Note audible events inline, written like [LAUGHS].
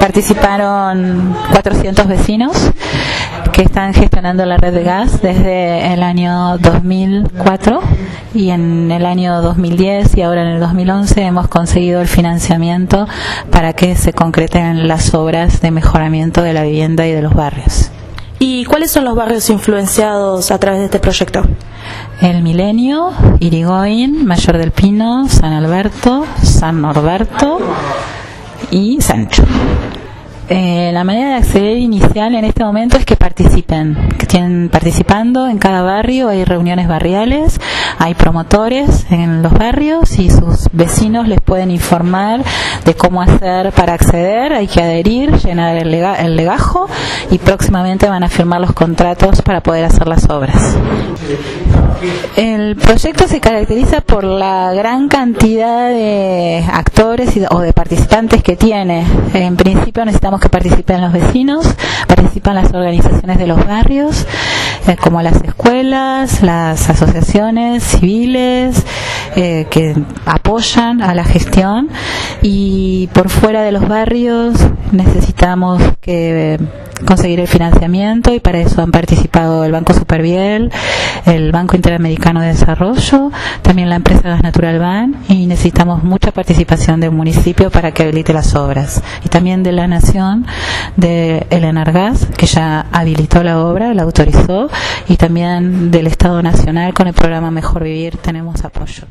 participaron 400 vecinos que están gestionando la red de gas desde el año 2004 y en el año 2010 y ahora en el 2011 hemos conseguido el financiamiento para que se concreten las obras de mejoramiento de la vivienda y de los barrios. ¿Y cuáles son los barrios influenciados a través de este proyecto? El Milenio, Irigoyen, Mayor del Pino, San Alberto, San Norberto y Sancho. Eh, la manera de acceder inicial en este momento es que participen, que estén participando en cada barrio, hay reuniones barriales, hay promotores en los barrios y sus vecinos les pueden informar de cómo hacer para acceder, hay que adherir, llenar el, legajo y próximamente van a firmar los contratos para poder hacer las obras. El proyecto se caracteriza por la gran cantidad de actores o de participantes que tiene. En principio necesitamos que participen los vecinos, participan las organizaciones de los barrios, [LAUGHS] como las escuelas, las asociaciones civiles eh, que apoyan a la gestión. Y por fuera de los barrios necesitamos que conseguir el financiamiento y para eso han participado el Banco Superviel, el Banco Interamericano de Desarrollo, también la empresa Gas Natural Ban y necesitamos mucha participación del municipio para que habilite las obras y también de la Nación de el Enargas que ya habilitó la obra, la autorizó y también del Estado Nacional con el programa Mejor Vivir tenemos apoyo.